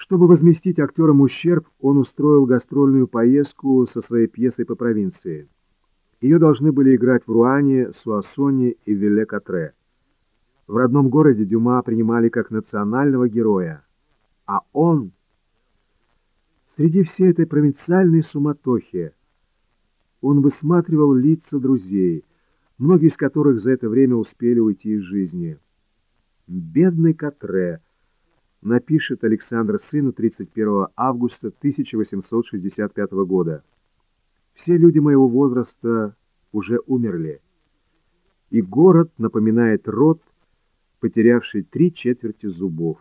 Чтобы возместить актерам ущерб, он устроил гастрольную поездку со своей пьесой по провинции. Ее должны были играть в Руане, Суассоне и Вилле-Катре. В родном городе Дюма принимали как национального героя. А он... Среди всей этой провинциальной суматохи он высматривал лица друзей, многие из которых за это время успели уйти из жизни. «Бедный Катре», напишет Александр сыну 31 августа 1865 года. Все люди моего возраста уже умерли, и город напоминает рот, потерявший три четверти зубов.